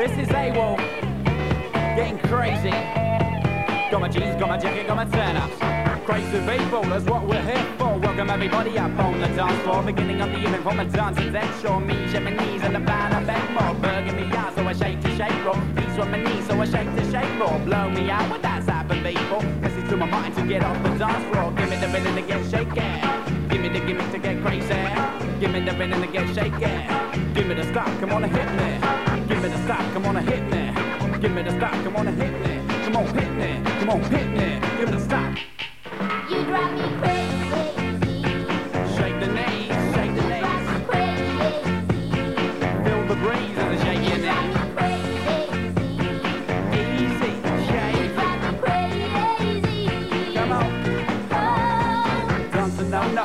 This is AWOL. Getting crazy. Got my jeans, got my jacket, got my turn ups. Crazy people, that's what we're here for. Welcome everybody up on the dance floor. Beginning of the evening from dancing deck. Show me, knees and the band I beg more. Burger me out, so I shake to shake roll. These were my knees, so I shake to shake roll. Blow me out with that zapping people. Message to my mind to get off the dance floor. Give me the rhythm to get shaky. Give me the gimmick to get crazy. Give me the rhythm to get shaky. Give me the stop, come on and hit me. Give me the stop, come on and hit me. Give me the stop, come on and hit me. Come on, hit me. Come on, hit me. Give me the stop. You drive me crazy. Shake the knees, shake the knees. Feel the breeze as I shake your knees.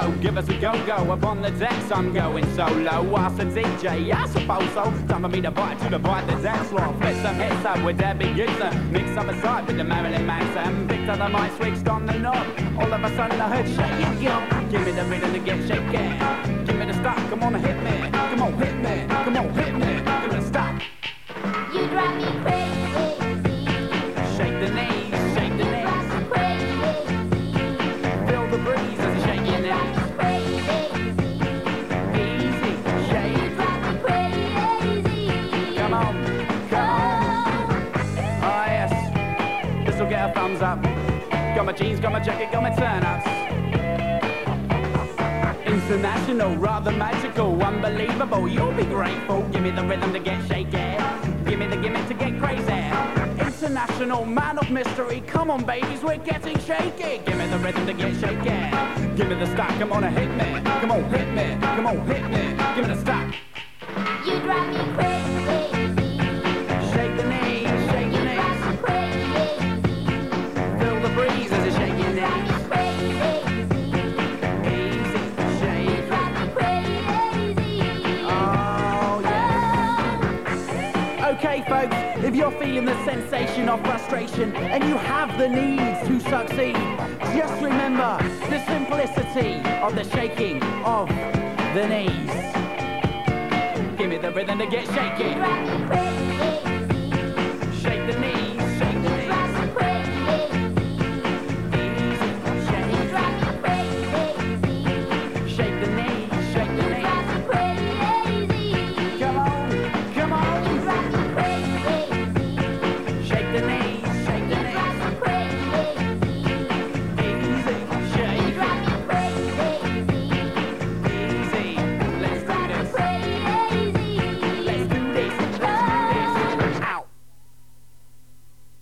No, give us a go-go Up on the decks, I'm going solo. Ask the DJ, I suppose so. Time for me to bite to the bite the dance floor Flip some hits up with Debbie Gibson. Mix up a side with the Marilyn Manson. Picked up the mic, switched on the knob. All of a sudden I heard shake it, yo Give me the rhythm to get shaky Give me the stop, come on hit me. Come on, hit me, come on, hit me up. Got my jeans, got my jacket, got my turn ups. International, rather magical, unbelievable. You'll be grateful. Give me the rhythm to get shaky. Give me the gimmick to get crazy. International, man of mystery. Come on, babies, we're getting shaky. Give me the rhythm to get shaky. Give me the stop, come on hit me. Come on, hit me. Come on, hit me. Give me the stop. Folks, if you're feeling the sensation of frustration and you have the needs to succeed, just remember the simplicity of the shaking of the knees. Give me the rhythm to get crazy.